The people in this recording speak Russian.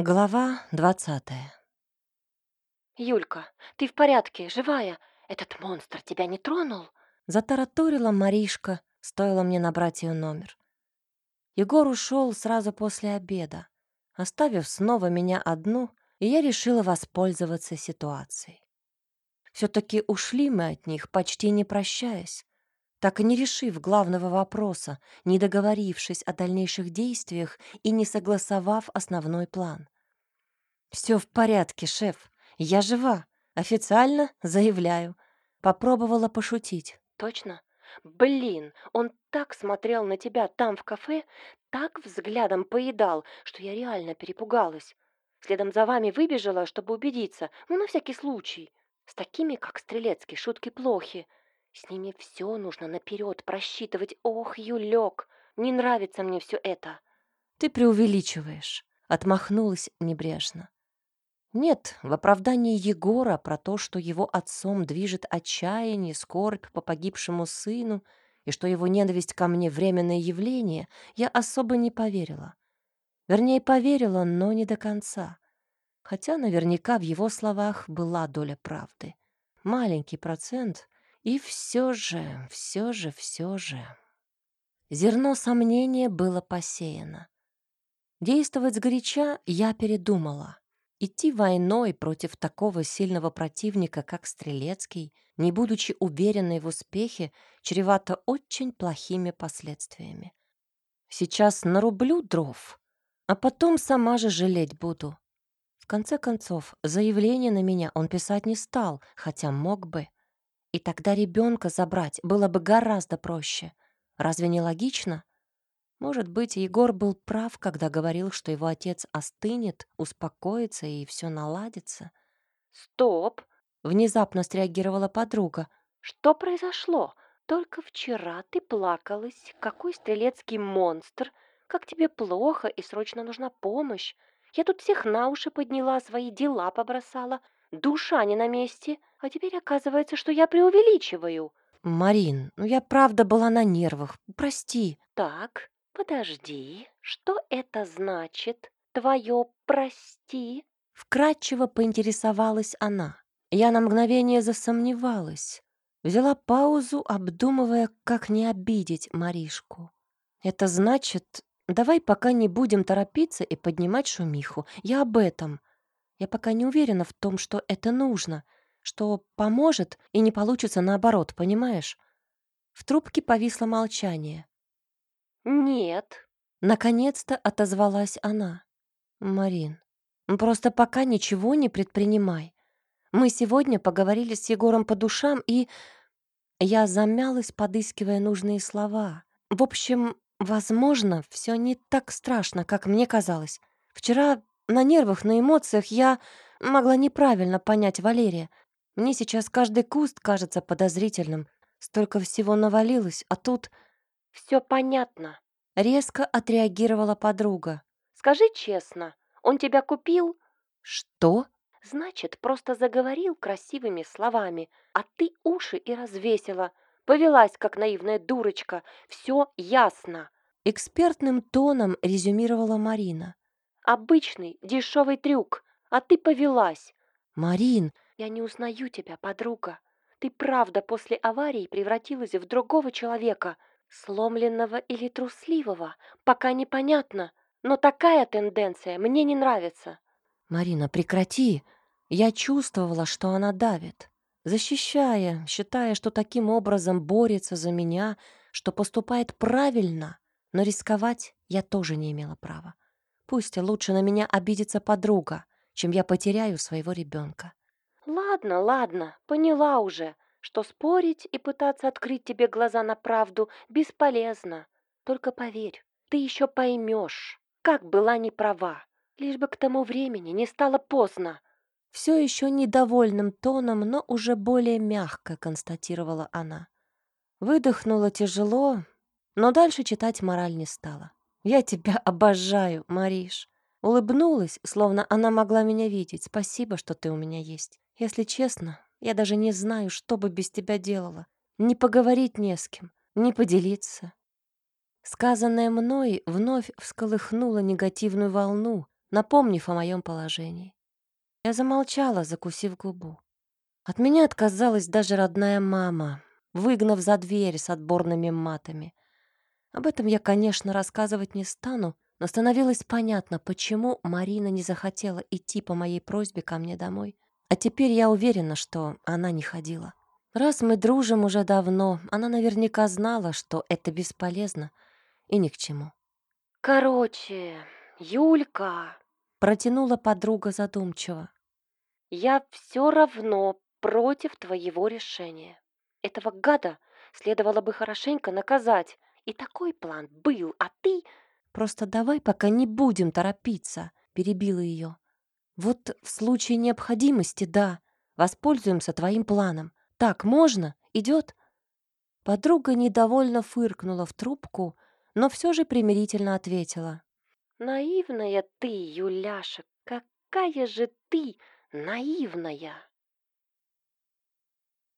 Глава двадцатая. «Юлька, ты в порядке, живая? Этот монстр тебя не тронул?» Затараторила Маришка, стоило мне набрать ее номер. Егор ушел сразу после обеда, оставив снова меня одну, и я решила воспользоваться ситуацией. Все-таки ушли мы от них, почти не прощаясь, так и не решив главного вопроса, не договорившись о дальнейших действиях и не согласовав основной план. «Все в порядке, шеф. Я жива. Официально заявляю». Попробовала пошутить. «Точно? Блин, он так смотрел на тебя там в кафе, так взглядом поедал, что я реально перепугалась. Следом за вами выбежала, чтобы убедиться, ну, на всякий случай. С такими, как Стрелецкий, шутки плохи. С ними все нужно наперед просчитывать. Ох, Юлек, не нравится мне все это. Ты преувеличиваешь, отмахнулась небрежно. Нет, в оправдании Егора про то, что его отцом движет отчаяние, скорбь по погибшему сыну и что его ненависть ко мне временное явление, я особо не поверила. Вернее, поверила, но не до конца. Хотя наверняка в его словах была доля правды. Маленький процент, и все же, все же, все же... Зерно сомнения было посеяно. Действовать сгоряча я передумала. Идти войной против такого сильного противника, как Стрелецкий, не будучи уверенной в успехе, чревато очень плохими последствиями. Сейчас нарублю дров, а потом сама же жалеть буду. В конце концов, заявление на меня он писать не стал, хотя мог бы. И тогда ребенка забрать было бы гораздо проще. Разве не логично? Может быть, Егор был прав, когда говорил, что его отец остынет, успокоится и все наладится. «Стоп!» — внезапно среагировала подруга. «Что произошло? Только вчера ты плакалась. Какой стрелецкий монстр! Как тебе плохо и срочно нужна помощь. Я тут всех на уши подняла, свои дела побросала. Душа не на месте, а теперь оказывается, что я преувеличиваю. Марин, ну я правда была на нервах. Прости. Так, подожди. Что это значит? Твое прости? Вкратчиво поинтересовалась она. Я на мгновение засомневалась. Взяла паузу, обдумывая, как не обидеть Маришку. Это значит, давай пока не будем торопиться и поднимать шумиху. Я об этом. Я пока не уверена в том, что это нужно, что поможет и не получится наоборот, понимаешь? В трубке повисло молчание. «Нет», — наконец-то отозвалась она. «Марин, просто пока ничего не предпринимай. Мы сегодня поговорили с Егором по душам, и...» Я замялась, подыскивая нужные слова. В общем, возможно, все не так страшно, как мне казалось. Вчера на нервах, на эмоциях я могла неправильно понять Валерия. Мне сейчас каждый куст кажется подозрительным. Столько всего навалилось, а тут... Все понятно. Резко отреагировала подруга. Скажи честно, он тебя купил? Что? Значит, просто заговорил красивыми словами, а ты уши и развесила. Повелась, как наивная дурочка. Все ясно. Экспертным тоном резюмировала Марина. Обычный, дешевый трюк, а ты повелась. Марин, я не узнаю тебя, подруга. Ты правда после аварии превратилась в другого человека, сломленного или трусливого, пока непонятно. Но такая тенденция мне не нравится. Марина, прекрати. Я чувствовала, что она давит, защищая, считая, что таким образом борется за меня, что поступает правильно, но рисковать я тоже не имела права. Пусть лучше на меня обидится подруга, чем я потеряю своего ребенка. Ладно, ладно, поняла уже, что спорить и пытаться открыть тебе глаза на правду бесполезно. Только поверь, ты еще поймешь, как была неправа, лишь бы к тому времени не стало поздно. Все еще недовольным тоном, но уже более мягко констатировала она. Выдохнула тяжело, но дальше читать мораль не стала. «Я тебя обожаю, Мариш!» Улыбнулась, словно она могла меня видеть. «Спасибо, что ты у меня есть. Если честно, я даже не знаю, что бы без тебя делала. Не поговорить не с кем, не поделиться». Сказанное мной вновь всколыхнуло негативную волну, напомнив о моем положении. Я замолчала, закусив губу. От меня отказалась даже родная мама, выгнав за дверь с отборными матами. Об этом я, конечно, рассказывать не стану, но становилось понятно, почему Марина не захотела идти по моей просьбе ко мне домой. А теперь я уверена, что она не ходила. Раз мы дружим уже давно, она наверняка знала, что это бесполезно и ни к чему. «Короче, Юлька», — протянула подруга задумчиво, «я все равно против твоего решения. Этого гада следовало бы хорошенько наказать. И такой план был, а ты...» «Просто давай пока не будем торопиться», — перебила ее. «Вот в случае необходимости, да, воспользуемся твоим планом. Так можно? Идет?» Подруга недовольно фыркнула в трубку, но все же примирительно ответила. «Наивная ты, Юляша, какая же ты наивная!»